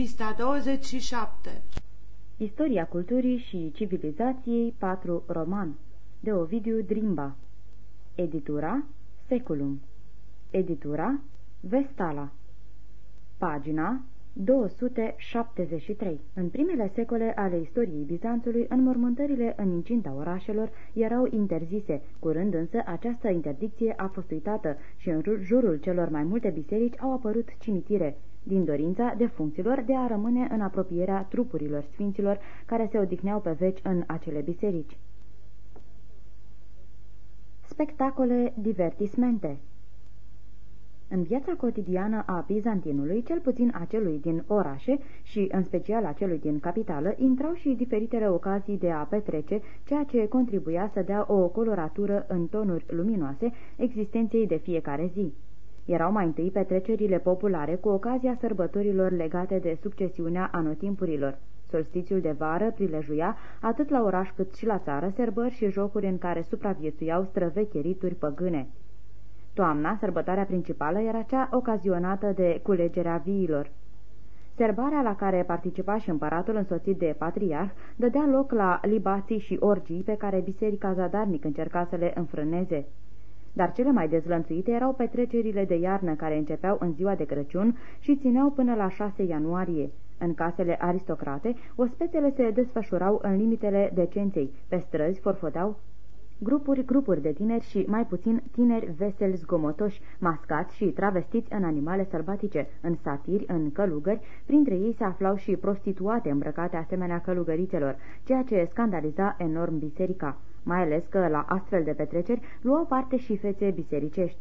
Pista 27 Istoria culturii și civilizației 4 roman de Ovidiu Drimba. Editura Seculum. Editura Vestala. Pagina 273 În primele secole ale istoriei Bizanțului, înmormântările în incinta orașelor erau interzise. Curând însă, această interdicție a fost uitată și în jurul celor mai multe biserici au apărut cimitire din dorința defuncților de a rămâne în apropierea trupurilor sfinților care se odihneau pe veci în acele biserici. Spectacole divertismente în viața cotidiană a Bizantinului, cel puțin a celui din orașe și în special a celui din capitală, intrau și diferitele ocazii de a petrece, ceea ce contribuia să dea o coloratură în tonuri luminoase existenței de fiecare zi. Erau mai întâi petrecerile populare cu ocazia sărbătorilor legate de succesiunea anotimpurilor. Solstițiul de vară prilejuia, atât la oraș cât și la țară, serbări și jocuri în care supraviețuiau străvechi rituri păgâne. Toamna, sărbătoarea principală, era cea ocazionată de culegerea viilor. Serbarea la care participa și împăratul însoțit de patriarh dădea loc la libații și orgii pe care biserica zadarnic încerca să le înfrâneze. Dar cele mai dezlănțuite erau petrecerile de iarnă care începeau în ziua de Crăciun și țineau până la 6 ianuarie. În casele aristocrate, ospețele se desfășurau în limitele decenței, pe străzi forfotau grupuri, grupuri de tineri și mai puțin tineri veseli zgomotoși, mascați și travestiți în animale sălbatice, în satiri, în călugări, printre ei se aflau și prostituate îmbrăcate asemenea călugărițelor, ceea ce scandaliza enorm biserica, mai ales că la astfel de petreceri luau parte și fețe bisericești.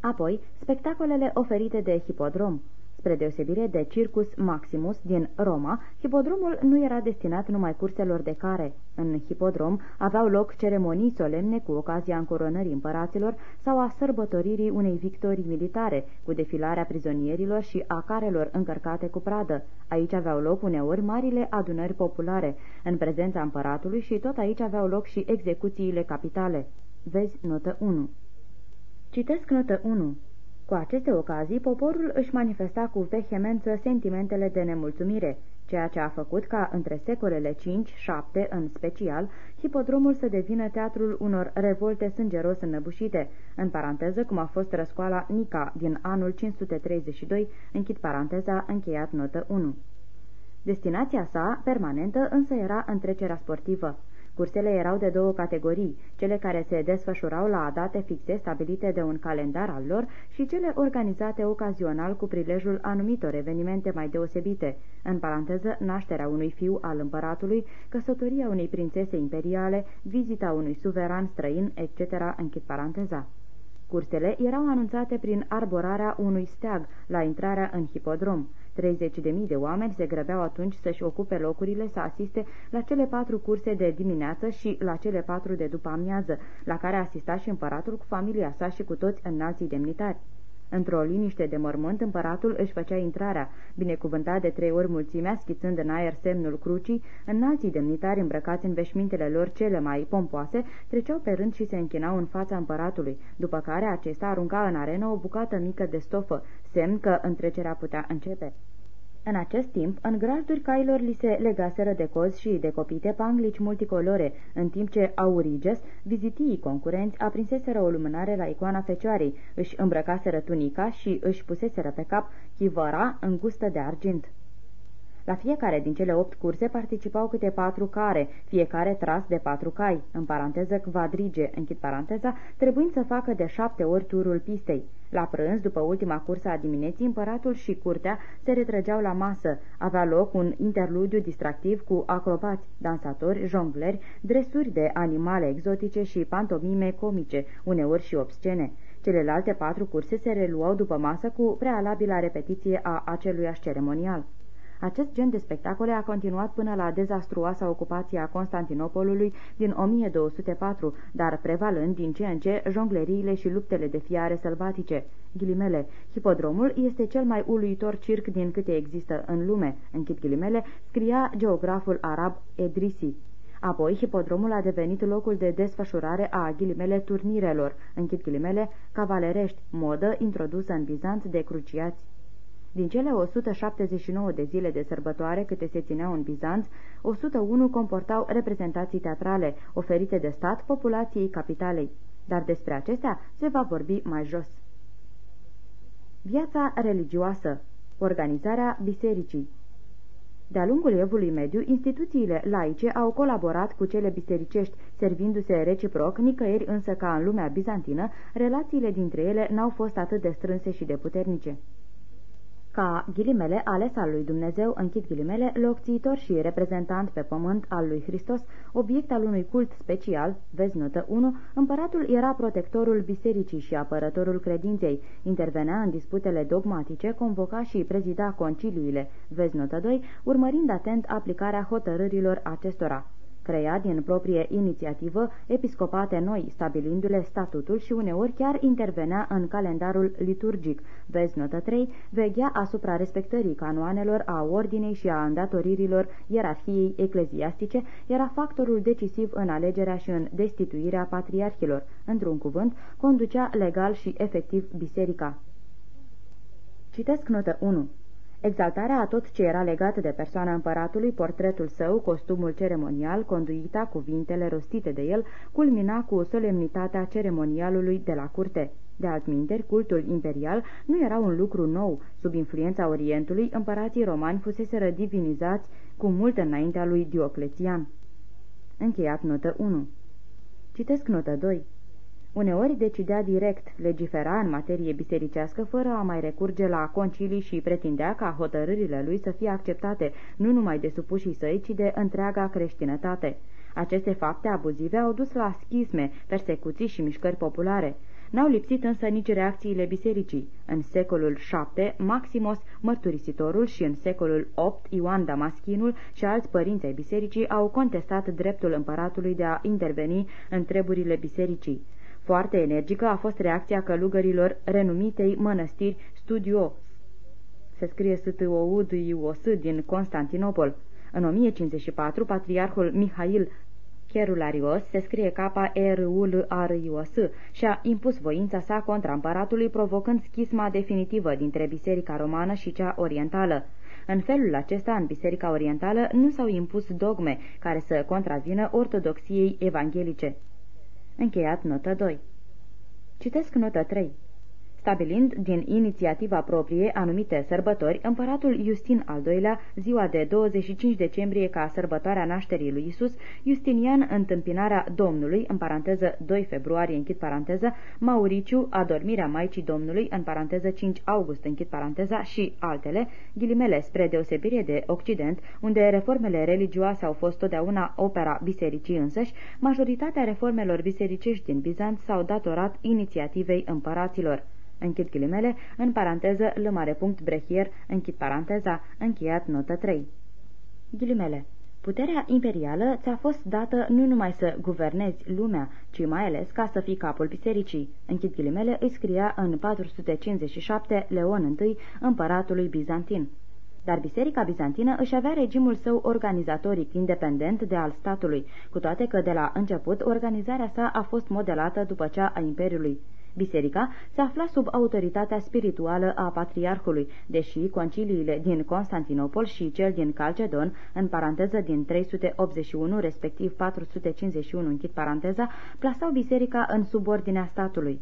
Apoi, spectacolele oferite de hipodrom, Spre deosebire de Circus Maximus din Roma, hipodromul nu era destinat numai curselor de care. În hipodrom aveau loc ceremonii solemne cu ocazia încoronării împăraților sau a sărbătoririi unei victorii militare, cu defilarea prizonierilor și a carelor încărcate cu pradă. Aici aveau loc uneori marile adunări populare, în prezența împăratului și tot aici aveau loc și execuțiile capitale. Vezi notă 1. Citesc notă 1. Cu aceste ocazii, poporul își manifesta cu vehemență sentimentele de nemulțumire, ceea ce a făcut ca între secolele 5-7 în special, hipodromul să devină teatrul unor revolte sângeros înnăbușite, în paranteză cum a fost răscoala Nica din anul 532, închid paranteza, încheiat notă 1. Destinația sa, permanentă, însă era întrecerea sportivă. Cursele erau de două categorii, cele care se desfășurau la date fixe stabilite de un calendar al lor și cele organizate ocazional cu prilejul anumitor evenimente mai deosebite, în paranteză nașterea unui fiu al împăratului, căsătoria unei prințese imperiale, vizita unui suveran străin, etc., închid paranteza. Cursele erau anunțate prin arborarea unui steag la intrarea în hipodrom. 30.000 de oameni se grăbeau atunci să-și ocupe locurile să asiste la cele patru curse de dimineață și la cele patru de după amiază, la care asista și împăratul cu familia sa și cu toți înalții demnitari. Într-o liniște de mormânt, împăratul își făcea intrarea, binecuvântat de trei ori mulțimea, schițând în aer semnul crucii, înalții demnitari îmbrăcați în veșmintele lor cele mai pompoase, treceau pe rând și se închinau în fața împăratului, după care acesta arunca în arenă o bucată mică de stofă, semn că întrecerea putea începe. În acest timp, în grajduri cailor li se legaseră de cozi și de copite panglici multicolore, în timp ce Auriges, vizitii concurenți, aprinseseră o lumânare la icoana Fecioarei, își îmbrăcaseră tunica și își puseseră pe cap chivăra îngustă de argint. La fiecare din cele opt curse participau câte patru care, fiecare tras de patru cai, în paranteză quadrige, închid paranteza, trebuind să facă de șapte ori turul pistei. La prânz, după ultima cursă a dimineții, împăratul și curtea se retrăgeau la masă. Avea loc un interludiu distractiv cu acrobați, dansatori, jongleri, dresuri de animale exotice și pantomime comice, uneori și obscene. Celelalte patru curse se reluau după masă cu prealabila repetiție a aceluiași ceremonial. Acest gen de spectacole a continuat până la dezastruoasa ocupație a Constantinopolului din 1204, dar prevalând din ce în ce jongleriile și luptele de fiare sălbatice. Ghilimele, hipodromul este cel mai uluitor circ din câte există în lume, închid ghilimele, scria geograful arab Edrisi. Apoi, hipodromul a devenit locul de desfășurare a ghilimele turnirelor, închid ghilimele, cavalerești, modă introdusă în Bizanț de cruciați Din cele 179 de zile de sărbătoare câte se țineau în Bizanț, 101 comportau reprezentații teatrale oferite de stat populației capitalei, dar despre acestea se va vorbi mai jos. Viața religioasă. Organizarea bisericii. De-a lungul evului mediu, instituțiile laice au colaborat cu cele bisericești, servindu-se reciproc, nicăieri însă ca în lumea bizantină, relațiile dintre ele n-au fost atât de strânse și de puternice ca ghilimele ales al lui Dumnezeu, închid ghilimele, locțiitor și reprezentant pe pământ al lui Hristos, obiect al unui cult special, vezi notă 1, împăratul era protectorul bisericii și apărătorul credinței, intervenea în disputele dogmatice, convoca și prezida conciliurile, vezi notă 2, urmărind atent aplicarea hotărârilor acestora crea din proprie inițiativă episcopate noi, stabilindu-le statutul și uneori chiar intervenea în calendarul liturgic. Vezi notă 3, veghea asupra respectării canoanelor a ordinei și a îndatoririlor ierarhiei ecleziastice, era factorul decisiv în alegerea și în destituirea patriarhilor. Într-un cuvânt, conducea legal și efectiv biserica. Citesc notă 1. Exaltarea a tot ce era legat de persoana împăratului, portretul său, costumul ceremonial, conduita, cuvintele rostite de el, culmina cu solemnitatea ceremonialului de la curte. De altminteri, cultul imperial nu era un lucru nou. Sub influența Orientului, împărații romani fuseseră divinizați cu mult înaintea lui Dioclețian. Încheiat notă 1 Citesc notă 2 Uneori decidea direct, legifera în materie bisericească fără a mai recurge la concilii și pretindea ca hotărârile lui să fie acceptate nu numai de supușii săi, ci de întreaga creștinătate. Aceste fapte abuzive au dus la schisme, persecuții și mișcări populare. N-au lipsit însă nici reacțiile bisericii. În secolul VII, Maximos, mărturisitorul, și în secolul VIII, Ioan Damaschinul și alți părinți ai bisericii au contestat dreptul împăratului de a interveni în treburile bisericii. Foarte energică a fost reacția călugărilor renumitei mănăstiri Studio, se scrie s t o u d i o s din Constantinopol. În 1054, patriarhul Mihail Cherularios, se scrie k r u l a r i o s și-a impus voința sa contra împăratului, provocând schisma definitivă dintre Biserica Romană și cea orientală. În felul acesta, în Biserica Orientală, nu s-au impus dogme care să contravină ortodoxiei evanghelice. Încheiat notă 2. Citesc notă 3. Stabilind din inițiativa proprie anumite sărbători, împăratul Justin al II-lea, ziua de 25 decembrie ca sărbătoarea nașterii lui Isus, Justinian întâmpinarea Domnului, în paranteză 2 februarie, închid paranteză, Mauriciu, adormirea Maicii Domnului, în paranteză 5 august, închid paranteza, și altele, ghilimele spre deosebire de Occident, unde reformele religioase au fost totdeauna opera bisericii însăși, majoritatea reformelor bisericești din Bizanț s-au datorat inițiativei împăraților închid ghilimele, în paranteză l mare punct brehier, închid paranteza, încheiat notă 3. Ghilimele. Puterea imperială ți-a fost dată nu numai să guvernezi lumea, ci mai ales ca să fii capul bisericii. Închid ghilimele îi scria în 457 Leon I, împăratului bizantin. Dar Biserica Bizantină își avea regimul său organizatoric independent de al statului, cu toate că de la început organizarea sa a fost modelată după cea a Imperiului. Biserica se afla sub autoritatea spirituală a patriarhului, deși conciliile din Constantinopol și cel din Calcedon, în paranteză din 381, respectiv 451, închid paranteza, plasau biserica în subordinea statului.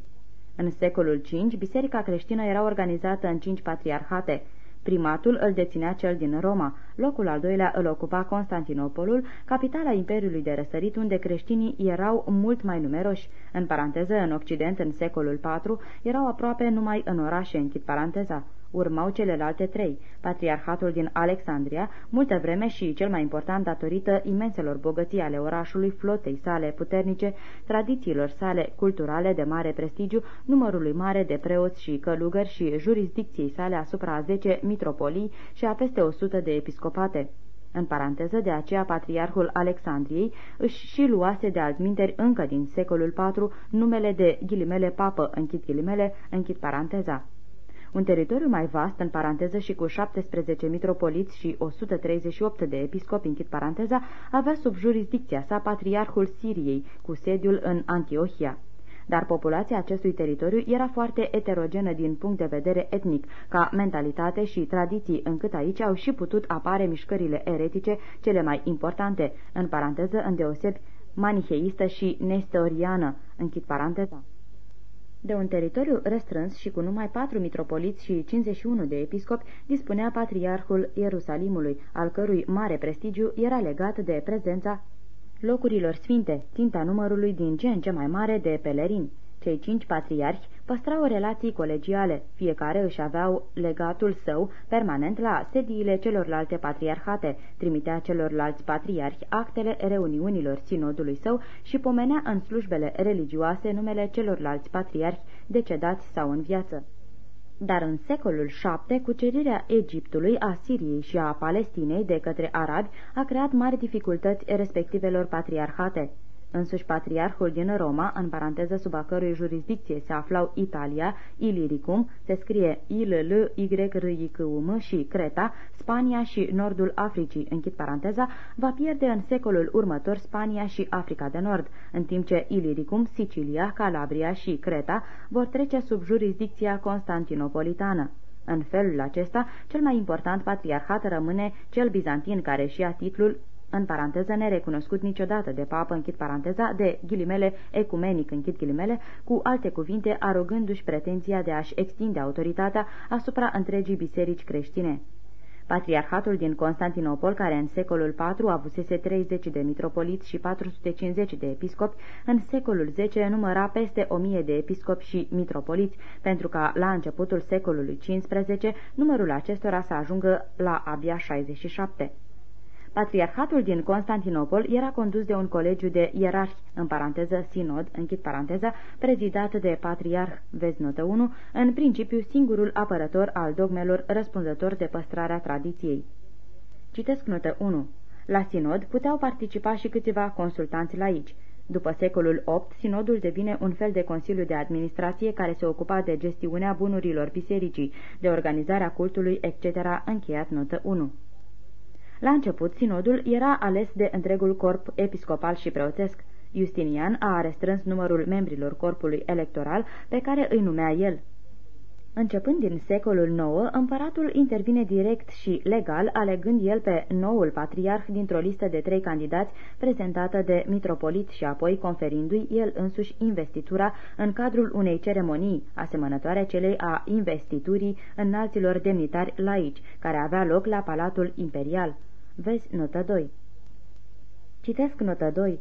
În secolul V, biserica creștină era organizată în cinci patriarhate, Primatul îl deținea cel din Roma, locul al doilea îl ocupa Constantinopolul, capitala Imperiului de Răsărit, unde creștinii erau mult mai numeroși. În paranteză, în Occident, în secolul IV, erau aproape numai în orașe, închid paranteza. Urmau celelalte trei, patriarhatul din Alexandria, multă vreme și cel mai important datorită imenselor bogății ale orașului, flotei sale puternice, tradițiilor sale culturale de mare prestigiu, numărului mare de preoți și călugări și jurisdicției sale asupra a zece mitropolii și a peste o sută de episcopate. În paranteză, de aceea patriarhul Alexandriei își și luase de altminteri încă din secolul IV numele de ghilimele papă, închid ghilimele, închid paranteza. Un teritoriu mai vast, în paranteză și cu 17 mitropoliți și 138 de episcopi, închid paranteza, avea sub jurisdicția sa patriarhul Siriei, cu sediul în Antiohia. dar populația acestui teritoriu era foarte eterogenă din punct de vedere etnic, ca mentalitate și tradiții, încât aici au și putut apare mișcările eretice cele mai importante, în paranteză îndeosebi maniheistă și nestoriană, închid paranteza. De un teritoriu restrâns și cu numai patru mitropoliți și 51 de episcopi dispunea patriarhul Ierusalimului, al cărui mare prestigiu era legat de prezența locurilor sfinte, ținta numărului din ce în ce mai mare de pelerini. Cei cinci patriarhi păstrau relații colegiale, fiecare își aveau legatul său permanent la sediile celorlalte patriarhate, trimitea celorlalți patriarhi actele reuniunilor sinodului său și pomenea în slujbele religioase numele celorlalți patriarhi decedați sau în viață. Dar în secolul VII, cucerirea Egiptului, a Siriei și a Palestinei de către arabi a creat mari dificultăți respectivelor patriarhate. Însuși patriarhul din Roma, în paranteză sub a cărui jurisdicție se aflau Italia, Iliricum, se scrie i l l y r i c u m și Creta, Spania și nordul Africii, închid paranteza, va pierde în secolul următor Spania și Africa de Nord, în timp ce Iliricum, Sicilia, Calabria și Creta vor trece sub jurisdicția constantinopolitană. În felul acesta, cel mai important patriarhat rămâne cel bizantin care și a titlul în paranteză nerecunoscut niciodată de papă, închid paranteza, de ghilimele ecumenic, închid ghilimele, cu alte cuvinte, arogându-și pretenția de a-și extinde autoritatea asupra întregii biserici creștine. Patriarhatul din Constantinopol, care în secolul IV avusese 30 de mitropoliți și 450 de episcopi, în secolul X număra peste 1000 de episcopi și mitropoliți, pentru ca la începutul secolului XV numărul acestora să ajungă la abia 67. Patriarhatul din Constantinopol era condus de un colegiu de ierarhi, în paranteză sinod, închid paranteza, prezidat de patriarh, vezi notă 1, în principiu singurul apărător al dogmelor răspunzător de păstrarea tradiției. Citesc notă 1. La sinod puteau participa și câțiva consultanți laici. După secolul VIII, sinodul devine un fel de consiliu de administrație care se ocupa de gestiunea bunurilor bisericii, de organizarea cultului, etc., încheiat notă 1. La început, sinodul era ales de întregul corp episcopal și preoțesc. Justinian a restrâns numărul membrilor corpului electoral pe care îi numea el. Începând din secolul IX, împăratul intervine direct și legal, alegând el pe noul patriarh dintr-o listă de trei candidați prezentată de mitropolit și apoi conferindu-i el însuși investitura în cadrul unei ceremonii asemănătoare celei a investiturii înalților demnitari laici, care avea loc la Palatul Imperial. Vezi notă 2. Citesc notă 2.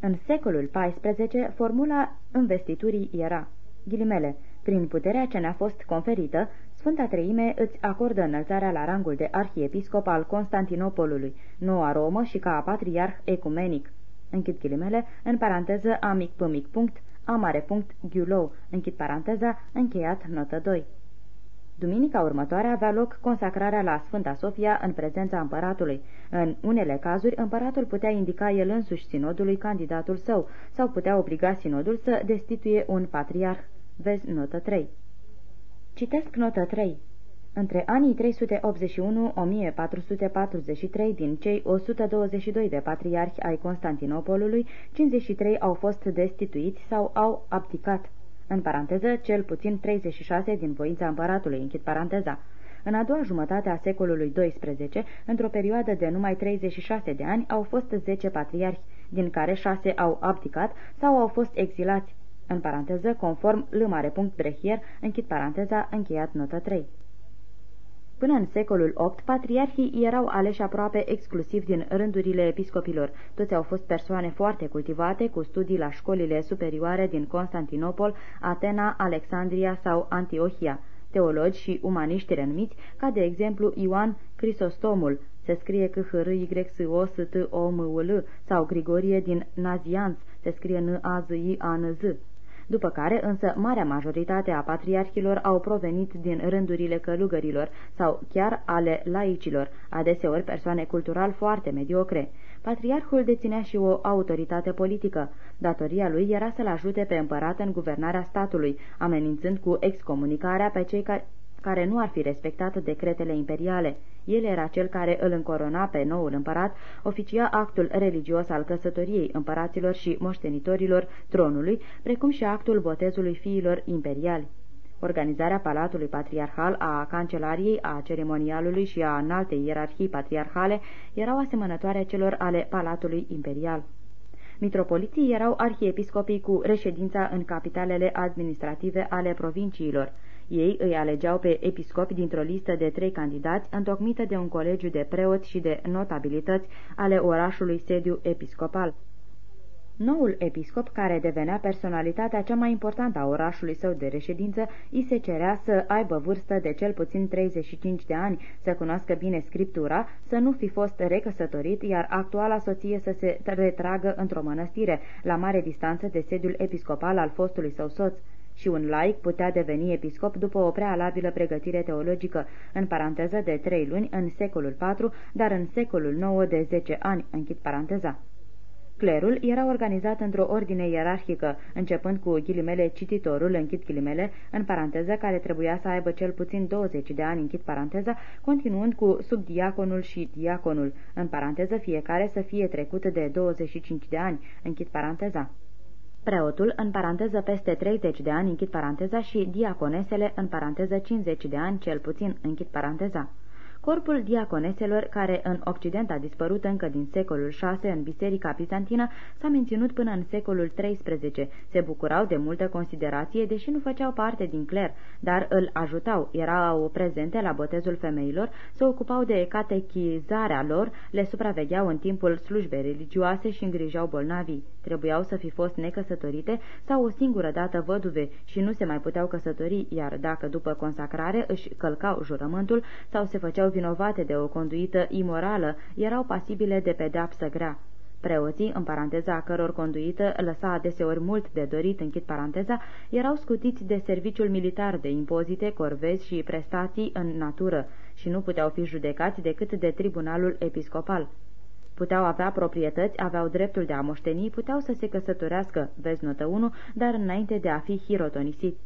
În secolul XIV, formula investiturii era, ghilimele, prin puterea ce ne-a fost conferită, Sfânta Treime îți acordă înălțarea la rangul de arhiepiscop al Constantinopolului, noua Romă și ca patriarh ecumenic. Închid ghilimele, în paranteză a mic p mic punct, a mare punct, ghiulou, închid paranteza, încheiat notă 2. Duminica următoare avea loc consacrarea la Sfânta Sofia în prezența împăratului. În unele cazuri, împăratul putea indica el însuși sinodului candidatul său sau putea obliga sinodul să destituie un patriarh. Vezi notă 3. Citesc notă 3. Între anii 381-1443 din cei 122 de patriarhi ai Constantinopolului, 53 au fost destituiți sau au abdicat în paranteză, cel puțin 36 din voința împăratului, închid paranteza. În a doua jumătate a secolului XII, într-o perioadă de numai 36 de ani, au fost 10 patriarhi, din care 6 au abdicat sau au fost exilați, în paranteză, conform L. Brehier, închid paranteza, încheiat notă 3. Până în secolul VIII, patriarhii erau aleși aproape exclusiv din rândurile episcopilor. Toți au fost persoane foarte cultivate, cu studii la școlile superioare din Constantinopol, Atena, Alexandria sau Antiohia. Teologi și umaniști renumiți, ca de exemplu Ioan Crisostomul, se scrie că h r y s o s t o m u l sau Grigorie din Nazianz, se scrie n a z i a n z după care însă marea majoritate a patriarhilor au provenit din rândurile călugărilor sau chiar ale laicilor, adeseori persoane cultural foarte mediocre. Patriarhul deținea și o autoritate politică. Datoria lui era să-l ajute pe împărat în guvernarea statului, amenințând cu excomunicarea pe cei care care nu ar fi respectat decretele imperiale. El era cel care îl încorona pe noul împărat, oficia actul religios al căsătoriei împăraților și moștenitorilor tronului, precum și actul botezului fiilor imperiali. Organizarea Palatului Patriarhal, a Cancelariei, a ceremonialului și a înaltei ierarhii patriarhale erau asemănătoare celor ale Palatului Imperial. Mitropoliții erau arhiepiscopii cu reședința în capitalele administrative ale provinciilor. Ei îi alegeau pe episcopi dintr-o listă de trei candidați, întocmită de un colegiu de preoți și de notabilități ale orașului sediu episcopal. Noul episcop, care devenea personalitatea cea mai importantă a orașului său de reședință, îi se cerea să aibă vârstă de cel puțin 35 de ani, să cunoască bine scriptura, să nu fi fost recăsătorit, iar actuala soție să se retragă într-o mănăstire, la mare distanță de sediul episcopal al fostului său soț și un laic putea deveni episcop după o prealabilă pregătire teologică, în paranteză de trei luni în secolul IV, dar în secolul IX de zece ani, închid paranteza. Clerul era organizat într-o ordine ierarhică, începând cu ghilimele cititorul, închid ghilimele, în paranteză, care trebuia să aibă cel puțin 20 de ani, închid paranteza, continuând cu subdiaconul și diaconul, în paranteză fiecare să fie trecut de 25 de ani, închid paranteza. Preotul, în paranteză peste 30 de ani, închid paranteza, și diaconesele, în paranteză 50 de ani, cel puțin, închid paranteza. Corpul diaconeselor, care în Occident a dispărut încă din secolul VI în Biserica Bizantină, s-a menținut până în secolul XIII. Se bucurau de multă considerație, deși nu făceau parte din cler, dar îl ajutau, erau prezente la botezul femeilor, se ocupau de catechizarea lor, le supravegheau în timpul slujbei religioase și îngrijau bolnavii. Trebuiau să fi fost necăsătorite sau o singură dată văduve și nu se mai puteau căsători, iar dacă după consacrare își călcau jurământul sau se făceau vinovate de o conduită imorală, erau pasibile de pedapsă grea. Preoții, în paranteza a căror conduită lăsa adeseori mult de dorit, închid paranteza, erau scutiți de serviciul militar de impozite, corvezi și prestații în natură și nu puteau fi judecați decât de tribunalul episcopal. Puteau avea proprietăți, aveau dreptul de a moșteni, puteau să se căsătorească, vezi notă 1, dar înainte de a fi hirotonisiți.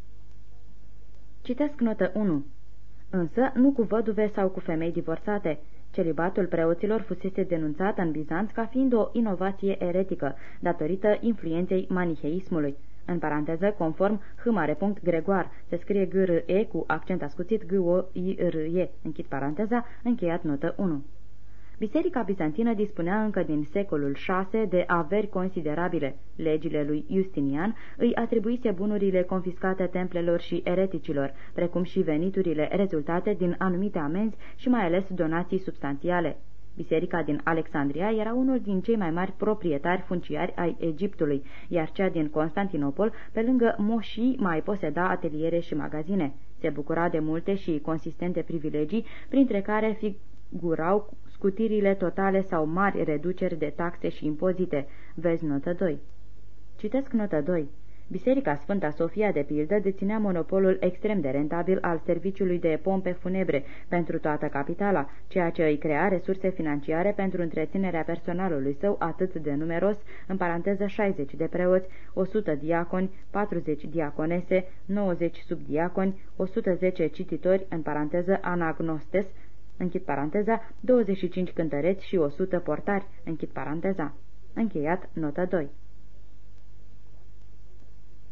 Citesc notă 1. Însă, nu cu văduve sau cu femei divorțate. Celibatul preoților fusese denunțat în Bizanț ca fiind o inovație eretică, datorită influenței maniheismului. În paranteză, conform H. Gregoar, se scrie g r e cu accent ascuțit g o i r e închid paranteza, încheiat notă 1. Biserica bizantină dispunea încă din secolul VI de averi considerabile. Legile lui Justinian îi atribuise bunurile confiscate templelor și ereticilor, precum și veniturile rezultate din anumite amenzi și mai ales donații substanțiale. Biserica din Alexandria era unul din cei mai mari proprietari funciari ai Egiptului, iar cea din Constantinopol, pe lângă moșii, mai poseda ateliere și magazine. Se bucura de multe și consistente privilegii, printre care figurau scutirile totale sau mari reduceri de taxe și impozite. Vezi notă 2. Citesc notă 2. Biserica Sfânta Sofia, de pildă, deținea monopolul extrem de rentabil al serviciului de pompe funebre pentru toată capitala, ceea ce îi crea resurse financiare pentru întreținerea personalului său atât de numeros, în paranteză 60 de preoți, 100 diaconi, 40 diaconese, 90 subdiaconi, 110 cititori, în paranteză anagnostes, închid paranteza, 25 cântăreți și 100 portari, închid paranteza. Încheiat notă 2.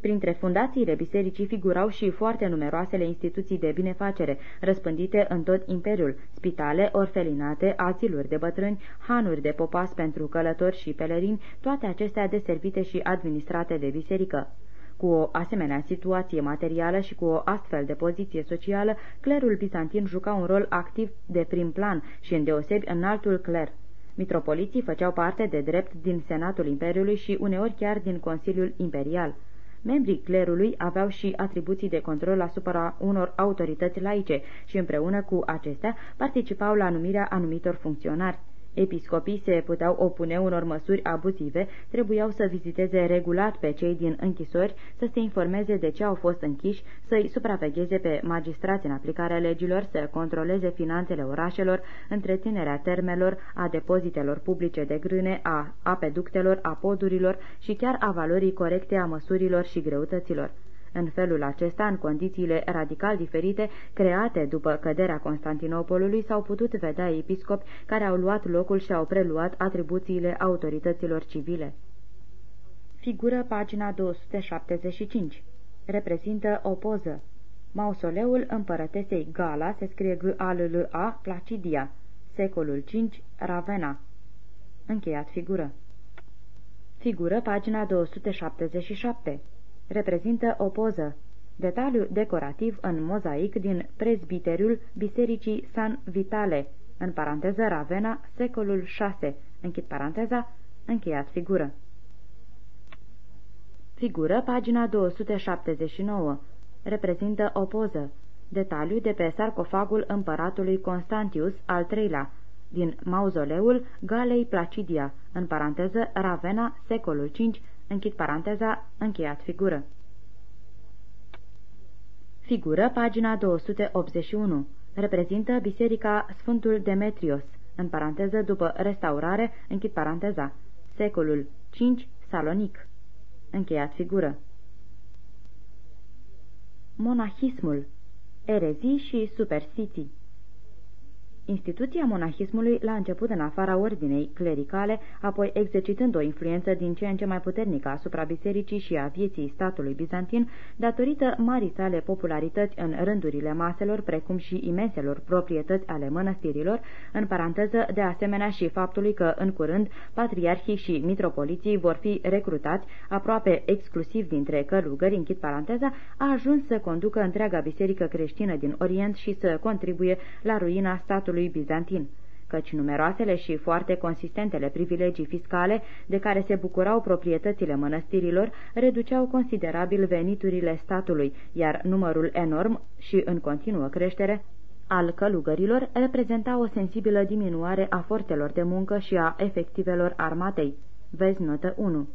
Printre fundațiile bisericii figurau și foarte numeroasele instituții de binefacere, răspândite în tot imperiul, spitale, orfelinate, aziluri de bătrâni, hanuri de popas pentru călători și pelerini, toate acestea deservite și administrate de biserică. Cu o asemenea situație materială și cu o astfel de poziție socială, clerul bizantin juca un rol activ de prim plan și îndeosebi în altul cler. Mitropoliții făceau parte de drept din Senatul Imperiului și uneori chiar din Consiliul Imperial. Membrii clerului aveau și atribuții de control asupra unor autorități laice și împreună cu acestea participau la numirea anumitor funcționari. Episcopii se puteau opune unor măsuri abuzive, trebuiau să viziteze regulat pe cei din închisori, să se informeze de ce au fost închiși, să-i supravegheze pe magistrați în aplicarea legilor, să controleze finanțele orașelor, întreținerea termelor, a depozitelor publice de grâne, a apeductelor, a podurilor și chiar a valorii corecte a măsurilor și greutăților. În felul acesta, în condițiile radical diferite create după căderea Constantinopolului, s-au putut vedea episcopi care au luat locul și au preluat atribuțiile autorităților civile. Figură pagina 275. Reprezintă o poză. Mausoleul împărătesei Gala se scrie g a l l a Placidia, secolul V, Ravenna. Încheiat figură. Figură pagina 277. Reprezintă o poză. Detaliu decorativ în mozaic din prezbiteriul Bisericii San Vitale, în paranteză Ravenna, secolul VI, închid paranteza, încheiat figură. Figură, pagina 279. Reprezintă o poză. Detaliu de pe sarcofagul împăratului Constantius al III-lea, din mauzoleul Galei Placidia, în paranteză Ravenna, secolul V, închid paranteza, încheiat figură. Figură, pagina 281. Reprezintă Biserica Sfântul Demetrios, în paranteză după restaurare, închid paranteza, secolul V, Salonic. Încheiat figură. Monahismul. Erezii și superstiții Instituția monahismului la început în afara ordinei clericale, apoi exercitând o influență din ce în ce mai puternică asupra bisericii și a vieții statului bizantin, datorită marii sale popularități în rândurile maselor, precum și imenselor proprietăți ale mănăstirilor, în paranteză de asemenea și faptului că, în curând, patriarhii și mitropoliții vor fi recrutați aproape exclusiv dintre călugări, închid paranteza, a ajuns să conducă întreaga biserică creștină din Orient și să contribuie la ruina statului statului bizantin, căci numeroasele și foarte consistentele privilegii fiscale de care se bucurau proprietățile mănăstirilor reduceau considerabil veniturile statului, iar numărul enorm și în continuă creștere al călugărilor reprezenta o sensibilă diminuare a forțelor de muncă și a efectivelor armatei. Vezi notă 1.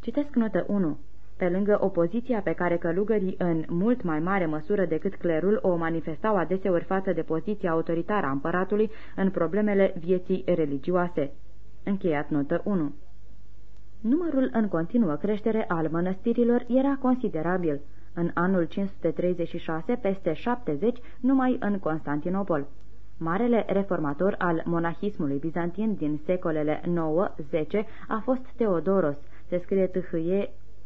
Citesc notă 1. Pe lângă opoziția pe care călugării în mult mai mare măsură decât clerul o manifestau adeseori față de poziția autoritară a împăratului în problemele vieții religioase. Încheiat notă 1 Numărul în continuă creștere al mănăstirilor era considerabil. În anul 536, peste 70 numai în Constantinopol. Marele reformator al monahismului bizantin din secolele 9-10 a fost Teodoros, se scrie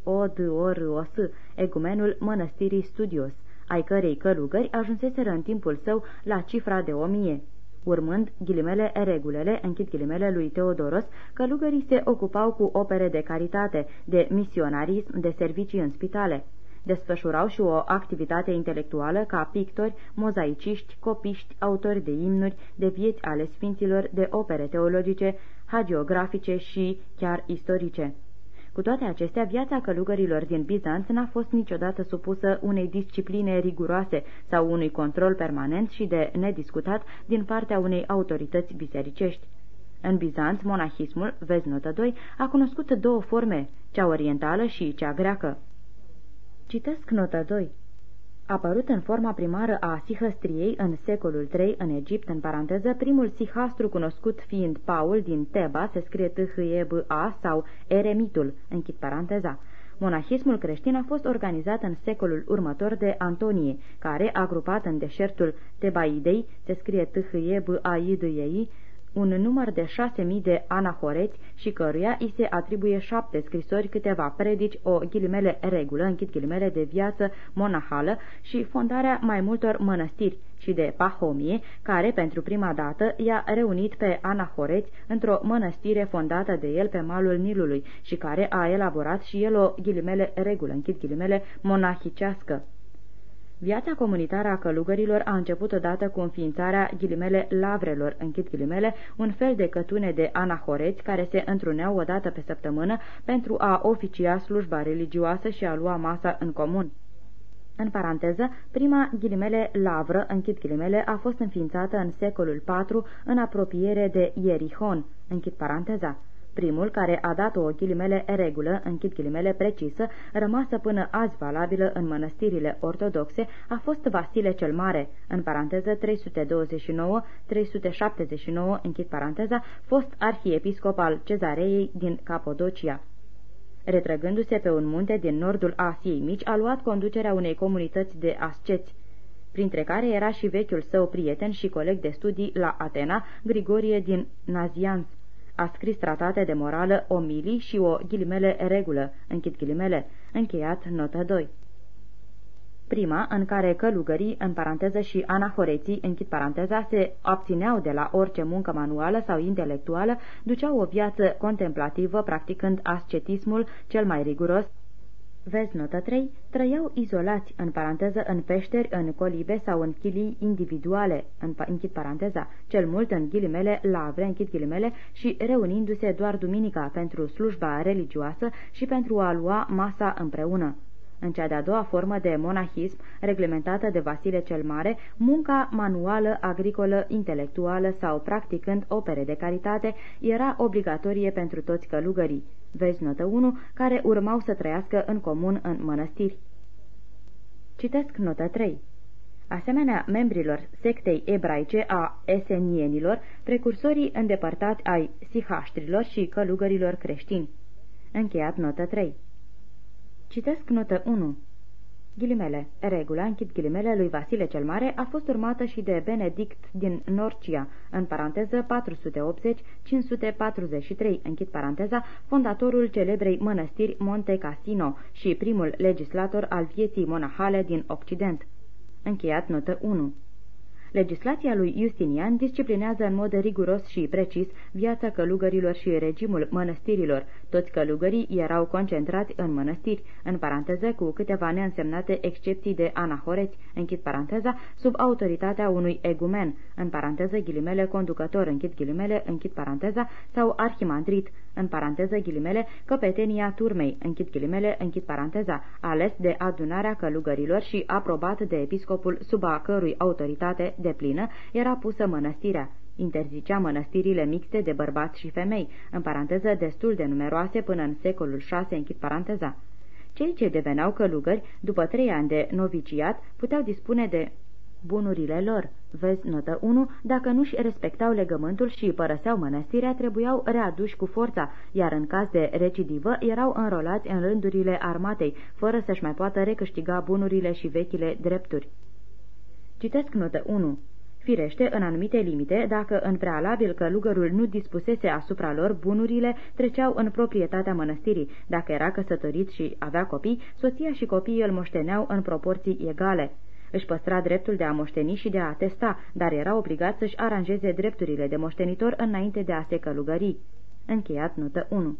tâhâie Odoros, egumenul mănăstirii Studios, ai cărei călugări ajunseseră în timpul său la cifra de o mie. Urmând ghilimele regulele, închid ghilimele lui Teodoros, călugării se ocupau cu opere de caritate, de misionarism, de servicii în spitale. Desfășurau și o activitate intelectuală ca pictori, mozaiciști, copiști, autori de imnuri, de vieți ale sfinților, de opere teologice, hagiografice și chiar istorice. Cu toate acestea, viața călugărilor din Bizanț n-a fost niciodată supusă unei discipline riguroase sau unui control permanent și de nediscutat din partea unei autorități bisericești. În Bizanț, monahismul, vezi notă 2, a cunoscut două forme, cea orientală și cea greacă. Citesc notă 2 apărut în forma primară a sihăstriei în secolul III în Egipt, în paranteză, primul sihastru cunoscut fiind Paul din Teba, se scrie t h e b a sau Eremitul, închid paranteza. Monahismul creștin a fost organizat în secolul următor de Antonie, care, agrupat în deșertul Tebaidei, se scrie t h e b a i d e i un număr de șase mii de anahoreți și căruia îi se atribuie șapte scrisori, câteva predici, o ghilimele regulă, închid ghilimele de viață monahală și fondarea mai multor mănăstiri și de Pahomie, care pentru prima dată i-a reunit pe anahoreți într-o mănăstire fondată de el pe malul Nilului și care a elaborat și el o ghilimele regulă, închid ghilimele monahicească. Viața comunitară a călugărilor a început odată cu înființarea ghilimele lavrelor, închid ghilimele, un fel de cătune de anahoreți care se întruneau odată pe săptămână pentru a oficia slujba religioasă și a lua masa în comun. În paranteză, prima ghilimele lavră, închid ghilimele, a fost înființată în secolul IV în apropiere de Ierihon, închid paranteza. Primul, care a dat o ghilimele regulă, închid ghilimele precisă, rămasă până azi valabilă în mănăstirile ortodoxe, a fost Vasile cel Mare, în paranteză 329-379, închid paranteza, fost arhiepiscop al cezarei din Capodocia. Retrăgându-se pe un munte din nordul Asiei Mici, a luat conducerea unei comunități de asceți, printre care era și vechiul său prieten și coleg de studii la Atena, Grigorie din Nazianz. A scris tratate de morală, omilii și o ghilimele regulă, închid ghilimele, încheiat notă 2 prima în care călugării, în paranteză și anahoreții, închid paranteza, se abțineau de la orice muncă manuală sau intelectuală, duceau o viață contemplativă, practicând ascetismul cel mai riguros, Vezi notă 3, trăiau izolați, în paranteză, în peșteri, în colibe sau în chilii individuale, în, închid paranteza, cel mult în ghilimele, lavre, închid ghilimele, și reunindu-se doar duminica pentru slujba religioasă și pentru a lua masa împreună. În cea de-a doua formă de monahism, reglementată de Vasile cel Mare, munca manuală, agricolă, intelectuală sau practicând opere de caritate era obligatorie pentru toți călugării. Vezi notă 1, care urmau să trăiască în comun în mănăstiri. Citesc notă 3. Asemenea membrilor sectei ebraice a esenienilor, precursorii îndepărtați ai sihaștrilor și călugărilor creștini. Încheiat notă 3. Citesc notă 1. Ghilimele. Regula, închid ghilimele, lui Vasile cel Mare a fost urmată și de Benedict din Norcia, în paranteză 480-543, închid paranteza, fondatorul celebrei mănăstiri Monte Cassino și primul legislator al vieții monahale din Occident. Încheiat notă 1. Legislația lui Justinian disciplinează în mod riguros și precis viața călugărilor și regimul mănăstirilor. Toți călugării erau concentrați în mănăstiri, în paranteză cu câteva neînsemnate excepții de anahoreți, închid paranteza, sub autoritatea unui egumen, în paranteză ghilimele conducător, închid ghilimele, închid paranteza, sau arhimandrit, în paranteză ghilimele, căpetenia turmei, închid ghilimele, închid paranteza, ales de adunarea călugărilor și aprobat de episcopul sub a cărui autoritate de plină era pusă mănăstirea. Interzicea mănăstirile mixte de bărbați și femei, în paranteză destul de numeroase până în secolul VI, închid paranteza. Cei ce deveneau călugări, după trei ani de noviciat, puteau dispune de bunurile lor. Vezi notă 1, dacă nu-și respectau legământul și părăseau mănăstirea, trebuiau readuși cu forța, iar în caz de recidivă erau înrolați în rândurile armatei, fără să-și mai poată recâștiga bunurile și vechile drepturi. Citesc notă 1. Firește, în anumite limite, dacă în prealabil călugărul nu dispusese asupra lor, bunurile treceau în proprietatea mănăstirii. Dacă era căsătorit și avea copii, soția și copiii îl moșteneau în proporții egale. Își păstra dreptul de a moșteni și de a atesta, dar era obligat să-și aranjeze drepturile de moștenitor înainte de a se călugări. Încheiat notă 1